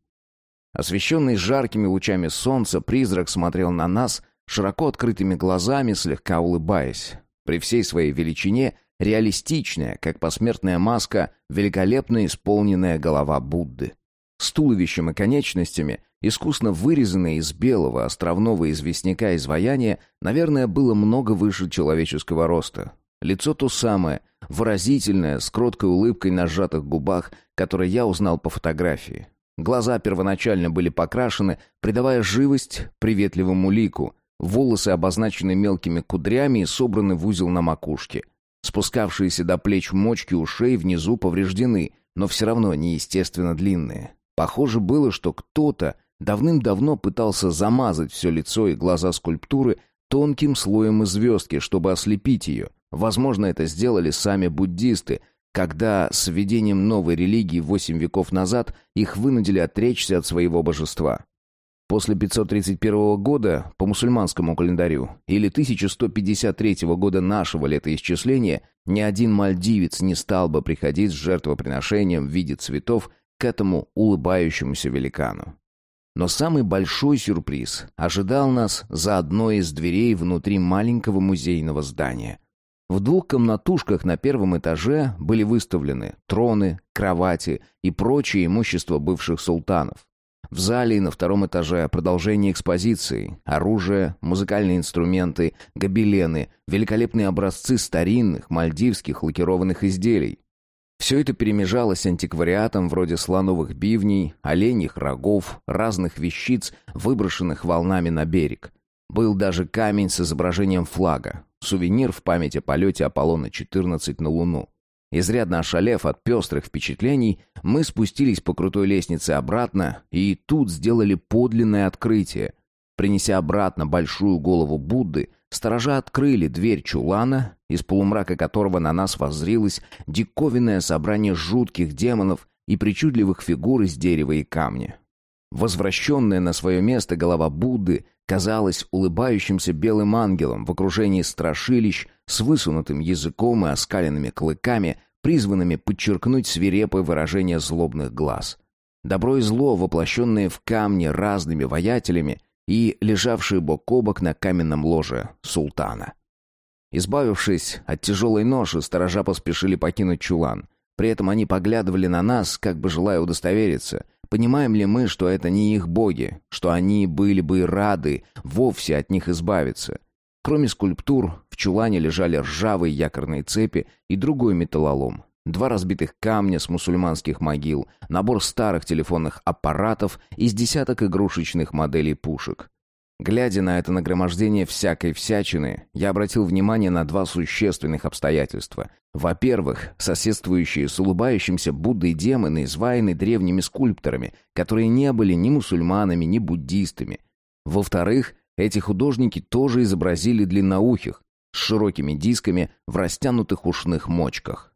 Освещенный жаркими лучами солнца, призрак смотрел на нас широко открытыми глазами, слегка улыбаясь. При всей своей величине реалистичная, как посмертная маска, великолепно исполненная голова Будды. С туловищем и конечностями, Искусно вырезанное из белого островного известняка изваяние, наверное, было много выше человеческого роста. Лицо то самое, выразительное, с кроткой улыбкой на сжатых губах, которое я узнал по фотографии. Глаза первоначально были покрашены, придавая живость приветливому лику. Волосы обозначены мелкими кудрями и собраны в узел на макушке. Спускавшиеся до плеч мочки ушей внизу повреждены, но все равно неестественно длинные. Похоже было, что кто-то Давным-давно пытался замазать все лицо и глаза скульптуры тонким слоем из звездки, чтобы ослепить ее. Возможно, это сделали сами буддисты, когда с введением новой религии восемь веков назад их вынудили отречься от своего божества. После 531 года по мусульманскому календарю или 1153 года нашего летоисчисления ни один мальдивец не стал бы приходить с жертвоприношением в виде цветов к этому улыбающемуся великану. Но самый большой сюрприз ожидал нас за одной из дверей внутри маленького музейного здания. В двух комнатушках на первом этаже были выставлены троны, кровати и прочее имущество бывших султанов. В зале и на втором этаже продолжение экспозиции, оружие, музыкальные инструменты, гобелены, великолепные образцы старинных мальдивских лакированных изделий. Все это перемежалось антиквариатом вроде слоновых бивней, оленьих рогов, разных вещиц, выброшенных волнами на берег. Был даже камень с изображением флага, сувенир в память о полете Аполлона-14 на Луну. Изрядно ошалев от пестрых впечатлений, мы спустились по крутой лестнице обратно и тут сделали подлинное открытие. Принеся обратно большую голову Будды, Сторожа открыли дверь чулана, из полумрака которого на нас воззрилось диковинное собрание жутких демонов и причудливых фигур из дерева и камня. Возвращенная на свое место голова Будды казалось улыбающимся белым ангелом в окружении страшилищ с высунутым языком и оскаленными клыками, призванными подчеркнуть свирепое выражение злобных глаз. Добро и зло, воплощенные в камне разными воятелями и лежавшие бок о бок на каменном ложе султана. Избавившись от тяжелой ноши, сторожа поспешили покинуть чулан. При этом они поглядывали на нас, как бы желая удостовериться, понимаем ли мы, что это не их боги, что они были бы рады вовсе от них избавиться. Кроме скульптур, в чулане лежали ржавые якорные цепи и другой металлолом. Два разбитых камня с мусульманских могил, набор старых телефонных аппаратов из десяток игрушечных моделей пушек. Глядя на это нагромождение всякой всячины, я обратил внимание на два существенных обстоятельства. Во-первых, соседствующие с улыбающимся Буддой демоны изваяны древними скульпторами, которые не были ни мусульманами, ни буддистами. Во-вторых, эти художники тоже изобразили длинноухих, с широкими дисками в растянутых ушных мочках.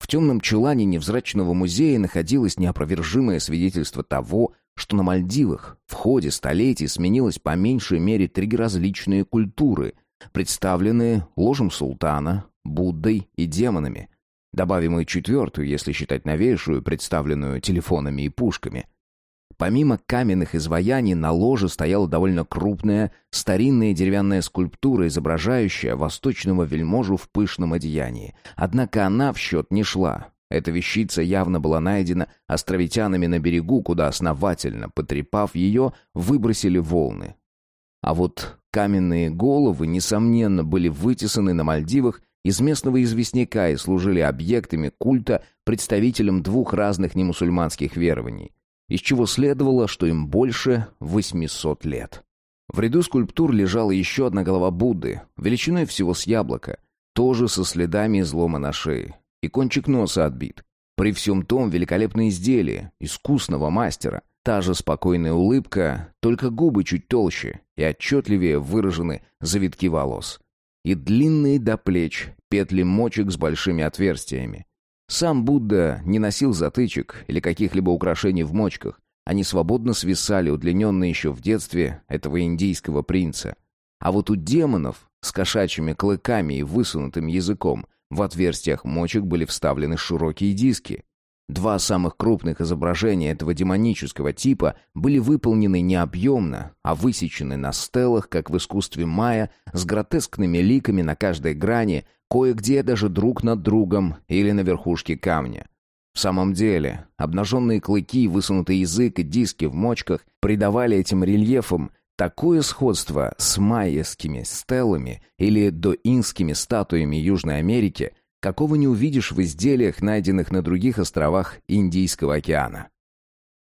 В темном чулане невзрачного музея находилось неопровержимое свидетельство того, что на Мальдивах в ходе столетий сменилось по меньшей мере три различные культуры, представленные ложем султана, Буддой и демонами. Добавим четвертую, если считать новейшую, представленную телефонами и пушками. Помимо каменных изваяний на ложе стояла довольно крупная, старинная деревянная скульптура, изображающая восточного вельможу в пышном одеянии. Однако она в счет не шла. Эта вещица явно была найдена островитянами на берегу, куда основательно, потрепав ее, выбросили волны. А вот каменные головы, несомненно, были вытесаны на Мальдивах из местного известняка и служили объектами культа представителям двух разных немусульманских верований, из чего следовало, что им больше 800 лет. В ряду скульптур лежала еще одна голова Будды, величиной всего с яблоко, тоже со следами излома на шее и кончик носа отбит. При всем том великолепное изделие, искусного мастера. Та же спокойная улыбка, только губы чуть толще и отчетливее выражены завитки волос. И длинные до плеч петли мочек с большими отверстиями. Сам Будда не носил затычек или каких-либо украшений в мочках. Они свободно свисали, удлиненные еще в детстве этого индийского принца. А вот у демонов с кошачьими клыками и высунутым языком в отверстиях мочек были вставлены широкие диски. Два самых крупных изображения этого демонического типа были выполнены не объемно, а высечены на стелах, как в искусстве майя, с гротескными ликами на каждой грани, кое-где даже друг над другом или на верхушке камня. В самом деле, обнаженные клыки, высунутый язык и диски в мочках придавали этим рельефам Такое сходство с майяскими стелами или доинскими статуями Южной Америки, какого не увидишь в изделиях, найденных на других островах Индийского океана.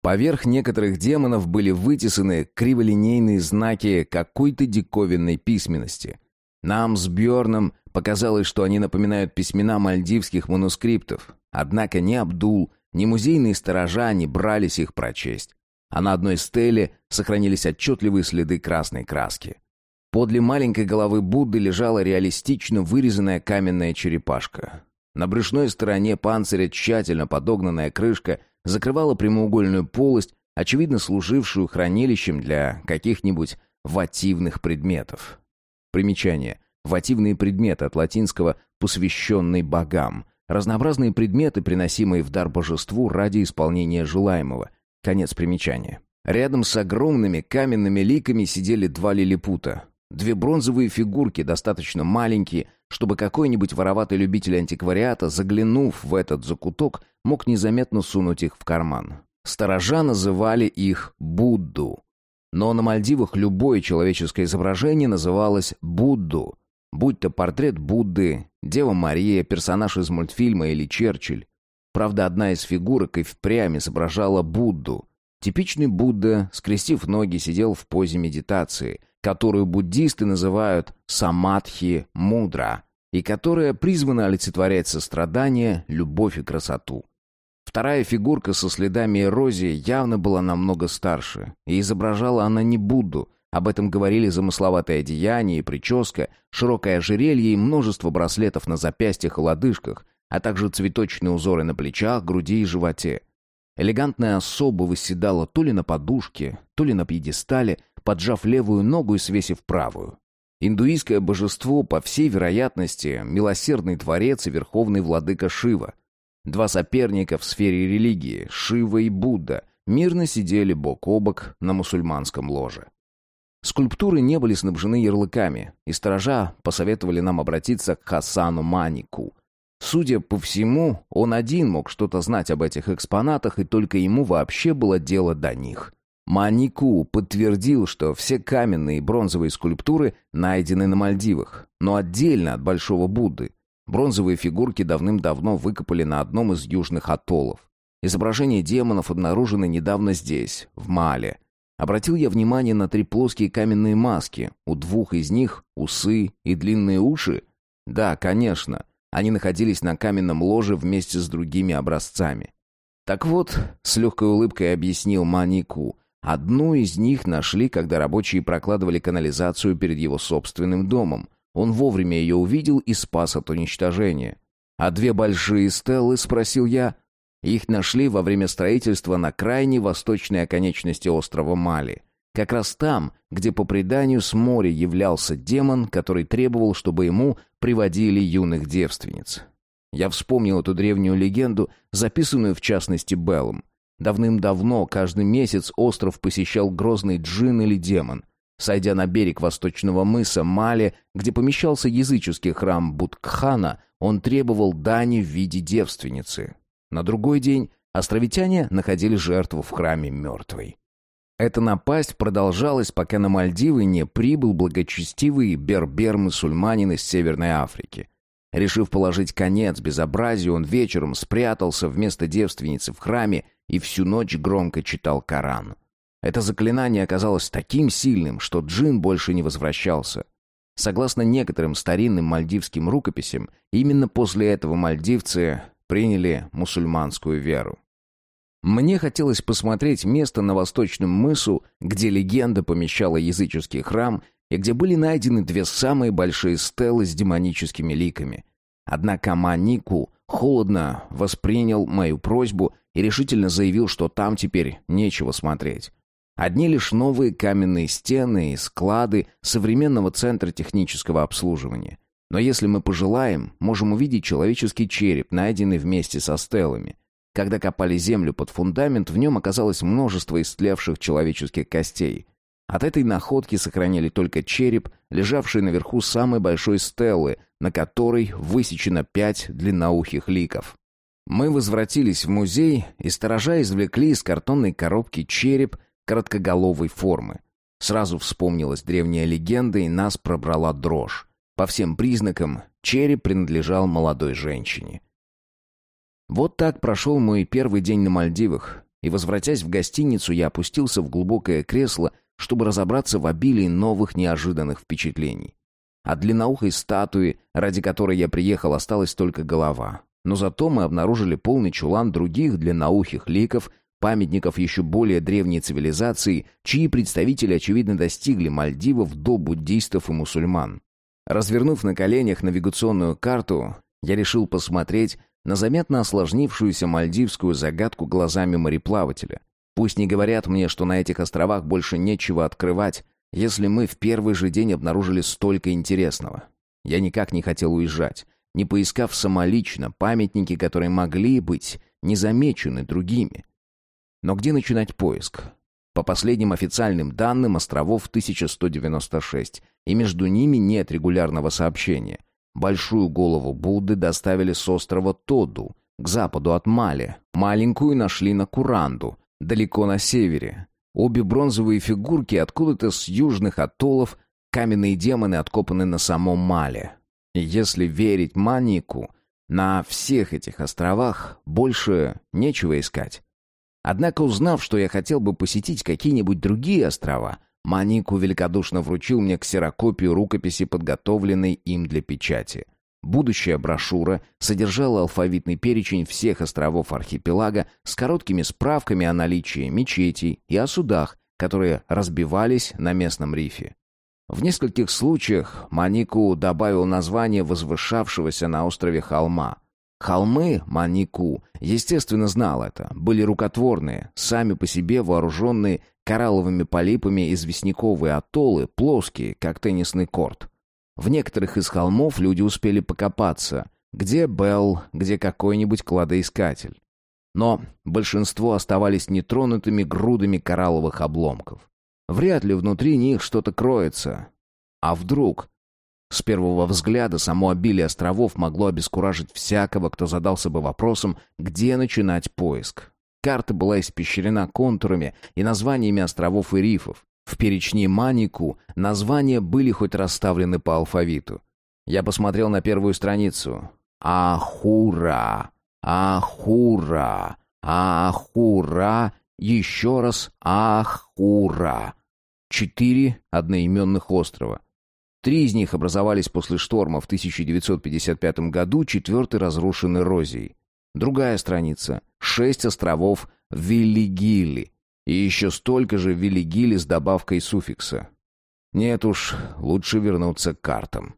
Поверх некоторых демонов были вытесаны криволинейные знаки какой-то диковинной письменности. Нам с Бьорном показалось, что они напоминают письмена мальдивских манускриптов, однако ни Абдул, ни музейные сторожа не брались их прочесть а на одной стеле сохранились отчетливые следы красной краски. Подле маленькой головы Будды лежала реалистично вырезанная каменная черепашка. На брюшной стороне панциря тщательно подогнанная крышка закрывала прямоугольную полость, очевидно служившую хранилищем для каких-нибудь вативных предметов. Примечание. Вативные предметы от латинского «посвященный богам». Разнообразные предметы, приносимые в дар божеству ради исполнения желаемого – Конец примечания. Рядом с огромными каменными ликами сидели два лилипута. Две бронзовые фигурки, достаточно маленькие, чтобы какой-нибудь вороватый любитель антиквариата, заглянув в этот закуток, мог незаметно сунуть их в карман. Сторожа называли их Будду. Но на Мальдивах любое человеческое изображение называлось Будду. Будь то портрет Будды, Дева Мария, персонаж из мультфильма или Черчилль. Правда, одна из фигурок и впрямь изображала Будду. Типичный Будда, скрестив ноги, сидел в позе медитации, которую буддисты называют самадхи мудра, и которая призвана олицетворять сострадание, любовь и красоту. Вторая фигурка со следами эрозии явно была намного старше, и изображала она не Будду, об этом говорили замысловатое одеяние и прическа, широкое ожерелье и множество браслетов на запястьях и лодыжках, а также цветочные узоры на плечах, груди и животе. Элегантная особа восседала то ли на подушке, то ли на пьедестале, поджав левую ногу и свесив правую. Индуистское божество, по всей вероятности, милосердный творец и верховный владыка Шива. Два соперника в сфере религии, Шива и Будда, мирно сидели бок о бок на мусульманском ложе. Скульптуры не были снабжены ярлыками, и сторожа посоветовали нам обратиться к Хасану Манику. Судя по всему, он один мог что-то знать об этих экспонатах, и только ему вообще было дело до них. Манику подтвердил, что все каменные и бронзовые скульптуры найдены на Мальдивах, но отдельно от Большого Будды. Бронзовые фигурки давным-давно выкопали на одном из южных атоллов. Изображения демонов обнаружены недавно здесь, в Мале. Обратил я внимание на три плоские каменные маски. У двух из них усы и длинные уши. Да, конечно, они находились на каменном ложе вместе с другими образцами. Так вот, с легкой улыбкой объяснил Манику, одну из них нашли, когда рабочие прокладывали канализацию перед его собственным домом. Он вовремя ее увидел и спас от уничтожения. «А две большие стеллы?» — спросил я. Их нашли во время строительства на крайней восточной оконечности острова Мали. Как раз там, где по преданию с моря являлся демон, который требовал, чтобы ему приводили юных девственниц. Я вспомнил эту древнюю легенду, записанную в частности Беллом. Давным-давно, каждый месяц остров посещал грозный джин или демон. Сойдя на берег восточного мыса Мали, где помещался языческий храм Будкхана, он требовал дани в виде девственницы. На другой день островитяне находили жертву в храме мертвой. Эта напасть продолжалась, пока на Мальдивы не прибыл благочестивый бербер-мусульманин из Северной Африки. Решив положить конец безобразию, он вечером спрятался вместо девственницы в храме и всю ночь громко читал Коран. Это заклинание оказалось таким сильным, что джин больше не возвращался. Согласно некоторым старинным мальдивским рукописям, именно после этого мальдивцы приняли мусульманскую веру. Мне хотелось посмотреть место на Восточном мысу, где легенда помещала языческий храм и где были найдены две самые большие стелы с демоническими ликами. Однако Манику холодно воспринял мою просьбу и решительно заявил, что там теперь нечего смотреть. Одни лишь новые каменные стены и склады современного центра технического обслуживания. Но если мы пожелаем, можем увидеть человеческий череп, найденный вместе со стелами. Когда копали землю под фундамент, в нем оказалось множество истлевших человеческих костей. От этой находки сохранили только череп, лежавший наверху самой большой стелы, на которой высечено пять длинноухих ликов. Мы возвратились в музей, и сторожа извлекли из картонной коробки череп короткоголовой формы. Сразу вспомнилась древняя легенда, и нас пробрала дрожь. По всем признакам, череп принадлежал молодой женщине. Вот так прошел мой первый день на Мальдивах, и, возвратясь в гостиницу, я опустился в глубокое кресло, чтобы разобраться в обилии новых неожиданных впечатлений. От длинноухой статуи, ради которой я приехал, осталась только голова. Но зато мы обнаружили полный чулан других длинноухих ликов, памятников еще более древней цивилизации, чьи представители, очевидно, достигли Мальдивов до буддистов и мусульман. Развернув на коленях навигационную карту, я решил посмотреть на заметно осложнившуюся мальдивскую загадку глазами мореплавателя. Пусть не говорят мне, что на этих островах больше нечего открывать, если мы в первый же день обнаружили столько интересного. Я никак не хотел уезжать, не поискав самолично памятники, которые могли быть незамечены другими. Но где начинать поиск? По последним официальным данным, островов 1196, и между ними нет регулярного сообщения. Большую голову Будды доставили с острова Тоду, к западу от Мали. Маленькую нашли на Куранду, далеко на севере. Обе бронзовые фигурки откуда-то с южных атоллов, каменные демоны откопаны на самом Мале. Если верить Манику, на всех этих островах больше нечего искать. Однако, узнав, что я хотел бы посетить какие-нибудь другие острова, Манику великодушно вручил мне ксерокопию рукописи, подготовленной им для печати. Будущая брошюра содержала алфавитный перечень всех островов архипелага с короткими справками о наличии мечетей и о судах, которые разбивались на местном рифе. В нескольких случаях Манику добавил название возвышавшегося на острове холма. Холмы Манику, естественно, знал это, были рукотворные, сами по себе вооруженные коралловыми полипами известняковые атоллы, плоские, как теннисный корт. В некоторых из холмов люди успели покопаться, где Белл, где какой-нибудь кладоискатель. Но большинство оставались нетронутыми грудами коралловых обломков. Вряд ли внутри них что-то кроется. А вдруг? С первого взгляда само обилие островов могло обескуражить всякого, кто задался бы вопросом, где начинать поиск. Карта была испещрена контурами и названиями островов и рифов. В перечне Манику названия были хоть расставлены по алфавиту. Я посмотрел на первую страницу. Ахура, Ахура, Ахура, еще раз Ахура. Четыре одноименных острова. Три из них образовались после шторма в 1955 году, четвертый разрушен эрозией. Другая страница. Шесть островов Виллигили. И еще столько же Виллигили с добавкой суффикса. Нет уж, лучше вернуться к картам.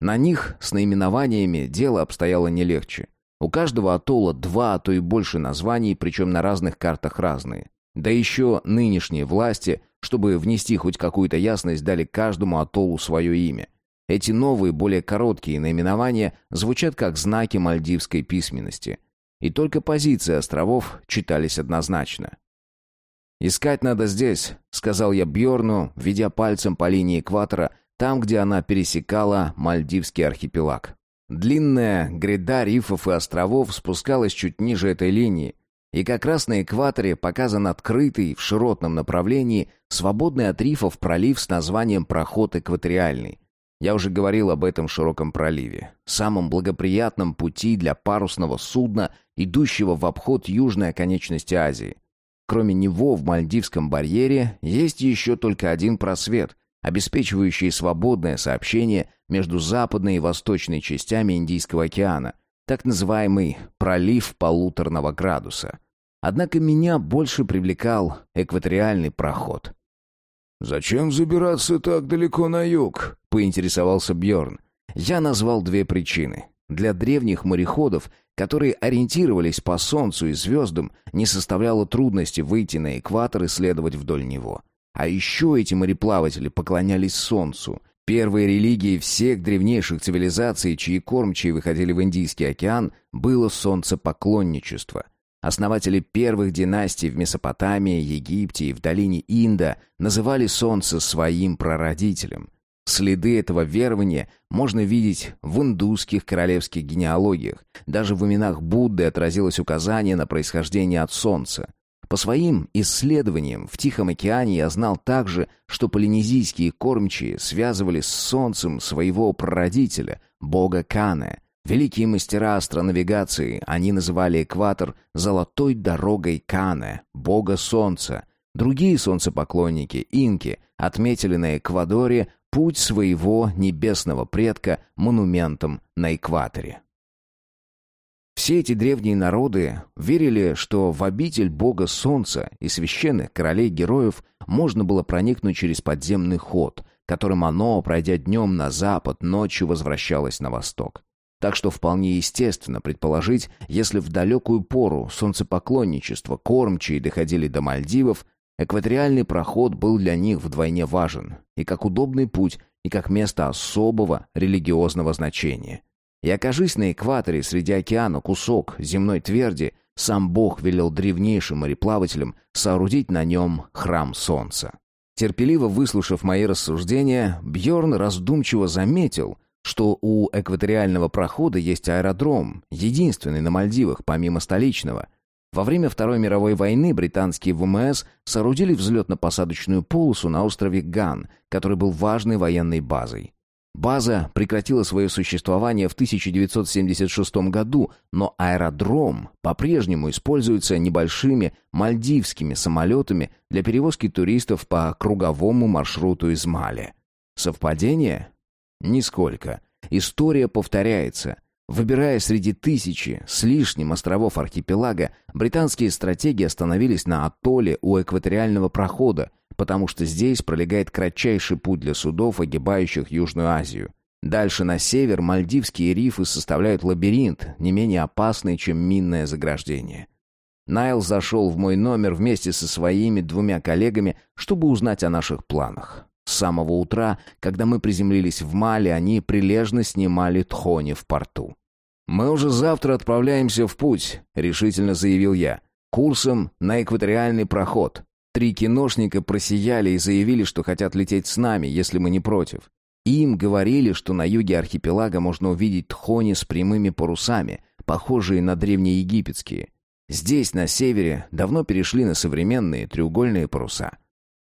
На них с наименованиями дело обстояло не легче. У каждого атолла два, а то и больше названий, причем на разных картах разные. Да еще нынешние власти, чтобы внести хоть какую-то ясность, дали каждому атоллу свое имя. Эти новые, более короткие наименования звучат как знаки мальдивской письменности. И только позиции островов читались однозначно. «Искать надо здесь», — сказал я Бьорну, ведя пальцем по линии экватора, там, где она пересекала Мальдивский архипелаг. Длинная гряда рифов и островов спускалась чуть ниже этой линии, и как раз на экваторе показан открытый в широтном направлении свободный от рифов пролив с названием «Проход экваториальный». Я уже говорил об этом широком проливе, самом благоприятном пути для парусного судна, идущего в обход южной оконечности Азии. Кроме него в Мальдивском барьере есть еще только один просвет, обеспечивающие свободное сообщение между западной и восточной частями Индийского океана, так называемый «пролив полуторного градуса». Однако меня больше привлекал экваториальный проход. «Зачем забираться так далеко на юг?» — поинтересовался Бьорн. Я назвал две причины. Для древних мореходов, которые ориентировались по Солнцу и звездам, не составляло трудности выйти на экватор и следовать вдоль него. А еще эти мореплаватели поклонялись Солнцу. Первой религией всех древнейших цивилизаций, чьи кормчие выходили в Индийский океан, было солнцепоклонничество. Основатели первых династий в Месопотамии, Египте и в долине Инда называли солнце своим прародителем. Следы этого верования можно видеть в индусских королевских генеалогиях. Даже в именах Будды отразилось указание на происхождение от солнца. По своим исследованиям в Тихом океане я знал также, что полинезийские кормчие связывали с солнцем своего прародителя, бога Кане. Великие мастера астронавигации, они называли экватор «золотой дорогой Кане», бога солнца. Другие солнцепоклонники, инки, отметили на Эквадоре путь своего небесного предка монументом на экваторе. Все эти древние народы верили, что в обитель бога солнца и священных королей-героев можно было проникнуть через подземный ход, которым оно, пройдя днем на запад, ночью возвращалось на восток. Так что вполне естественно предположить, если в далекую пору солнцепоклонничества кормчие доходили до Мальдивов, экваториальный проход был для них вдвойне важен, и как удобный путь, и как место особого религиозного значения – и окажись на экваторе среди океана кусок земной тверди, сам Бог велел древнейшим мореплавателям соорудить на нем храм солнца. Терпеливо выслушав мои рассуждения, Бьорн раздумчиво заметил, что у экваториального прохода есть аэродром, единственный на Мальдивах, помимо столичного. Во время Второй мировой войны британские ВМС соорудили взлетно-посадочную полосу на острове Ган, который был важной военной базой. База прекратила свое существование в 1976 году, но аэродром по-прежнему используется небольшими мальдивскими самолетами для перевозки туристов по круговому маршруту из Мали. Совпадение? Нисколько. История повторяется. Выбирая среди тысячи с лишним островов архипелага, британские стратеги остановились на атолле у экваториального прохода, потому что здесь пролегает кратчайший путь для судов, огибающих Южную Азию. Дальше на север Мальдивские рифы составляют лабиринт, не менее опасный, чем минное заграждение. Найл зашел в мой номер вместе со своими двумя коллегами, чтобы узнать о наших планах. С самого утра, когда мы приземлились в Мали, они прилежно снимали тхони в порту. «Мы уже завтра отправляемся в путь», — решительно заявил я. «Курсом на экваториальный проход. Три киношника просияли и заявили, что хотят лететь с нами, если мы не против. Им говорили, что на юге архипелага можно увидеть тхони с прямыми парусами, похожие на древнеегипетские. Здесь, на севере, давно перешли на современные треугольные паруса.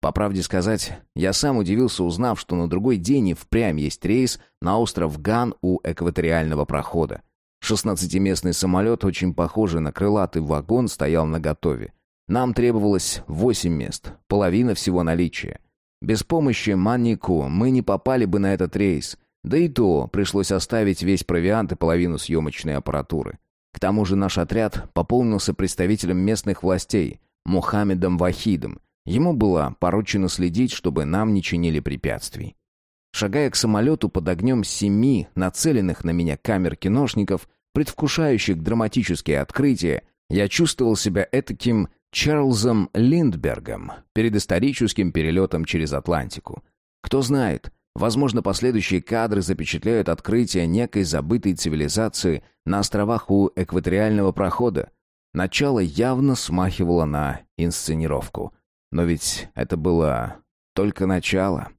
По правде сказать, я сам удивился, узнав, что на другой день и впрямь есть рейс на остров Ган у экваториального прохода. Шестнадцатиместный самолет, очень похожий на крылатый вагон, стоял наготове. Нам требовалось восемь мест, половина всего наличия. Без помощи Маннику мы не попали бы на этот рейс, да и то пришлось оставить весь провиант и половину съемочной аппаратуры. К тому же наш отряд пополнился представителем местных властей, Мухаммедом Вахидом, Ему было поручено следить, чтобы нам не чинили препятствий. Шагая к самолету под огнем семи нацеленных на меня камер киношников, предвкушающих драматические открытия, я чувствовал себя этаким Чарльзом Линдбергом перед историческим перелетом через Атлантику. Кто знает, возможно, последующие кадры запечатляют открытие некой забытой цивилизации на островах у экваториального прохода. Начало явно смахивало на инсценировку — но ведь это было только начало.